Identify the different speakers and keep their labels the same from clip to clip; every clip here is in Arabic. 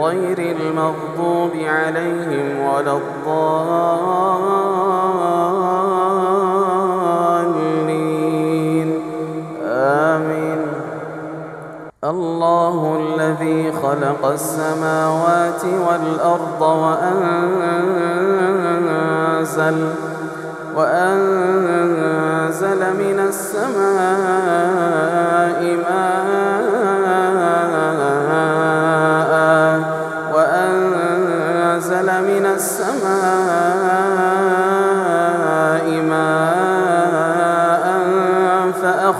Speaker 1: غير المغضوب عليهم ولا الضالين. آمين. الله الذي خلق السماوات والأرض وأنزل وأنزل من السماء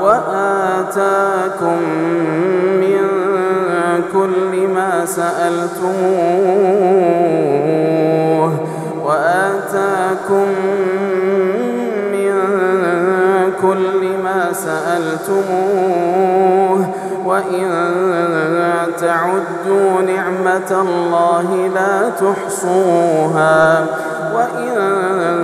Speaker 1: وآتاكم من كل ما سألتموه وآتاكم من كل ما سألتموه وإن تعدوا نعمة الله لا تحصوها وإن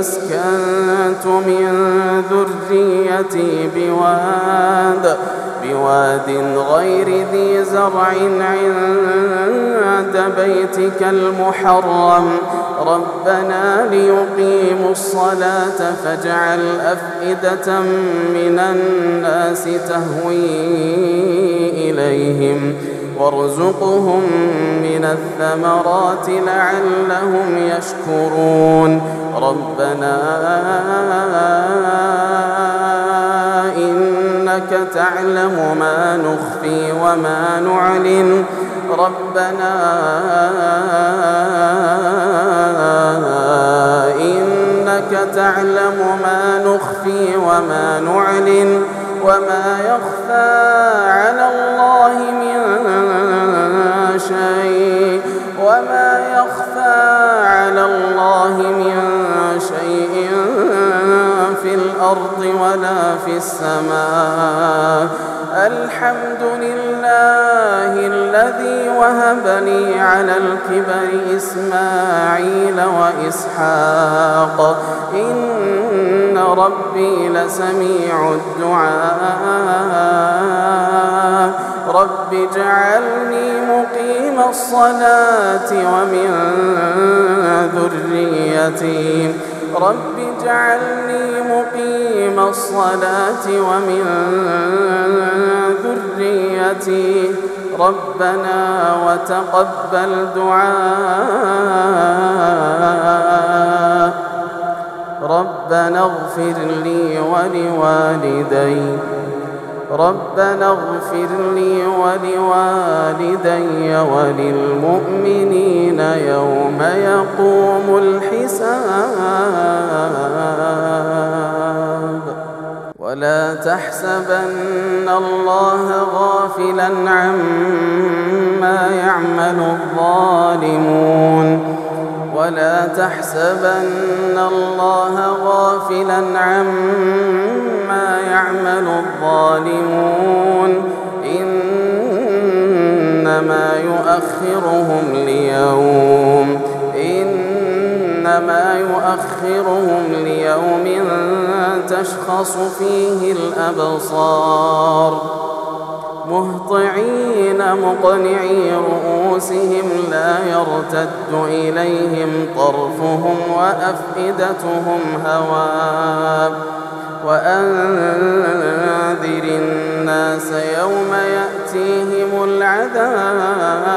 Speaker 1: أسكنت من ذريتي بواد بواد غير ذي زرع عند بيتك المحرم. ربنا ليقيموا الصلاة فاجعل أفئدة من الناس تهوي إليهم وارزقهم من الثمرات لعلهم يشكرون. ربنا إنك تعلم ما نخفي وما نعلن. ربنا إنك تعلم ما نخفي وما نعلن. وما يخفى على الله من شيء. وما يخفى الأرض ولا في السماء. الحمد لله الذي وهب لي على الكبر إسماعيل وإسحاق. إن ربي لسميع الدعاء. رب اجعلني مقيم الصلاة ومن ذريتي. رب اجعلني الصلاة ومن ذريتي. ربنا وتقبل دعاء. ربنا اغفر لي ولوالدي. ربنا اغفر لي ولوالدي وللمؤمنين يوم يقوم الحساب. ولا تحسبن الله غافلا عما يعمل الظالمون. ولا تحسبن الله غافلا عما يعمل الظالمون. إنما يؤخرهم ليوم. إنما يؤخرهم ليوم تشخص فيه الأبصار مهطعين مقنعي رؤوسهم لا يرتد إليهم طرفهم وأفئدتهم هواء وأنذر الناس يوم يأتيهم العذاب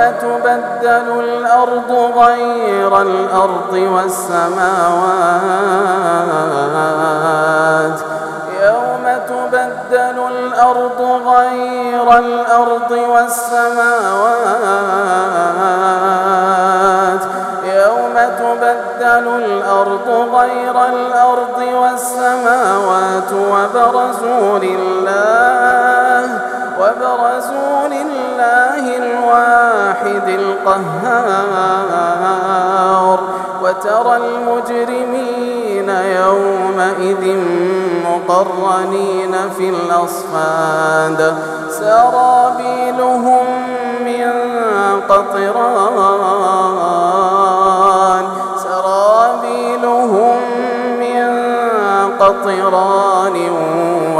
Speaker 1: يوم تبدل الأرض غير الأرض والسماوات. يوم تبدل الأرض غير الأرض والسماوات. يوم تبدل الأرض غير الأرض والسماوات وبرزوا لله وبرزوا لله الواحد القهار وترى المجرمين يومئذ مقرنين في الأصفاد. سرابيلهم من قطران. سرابيلهم من قطران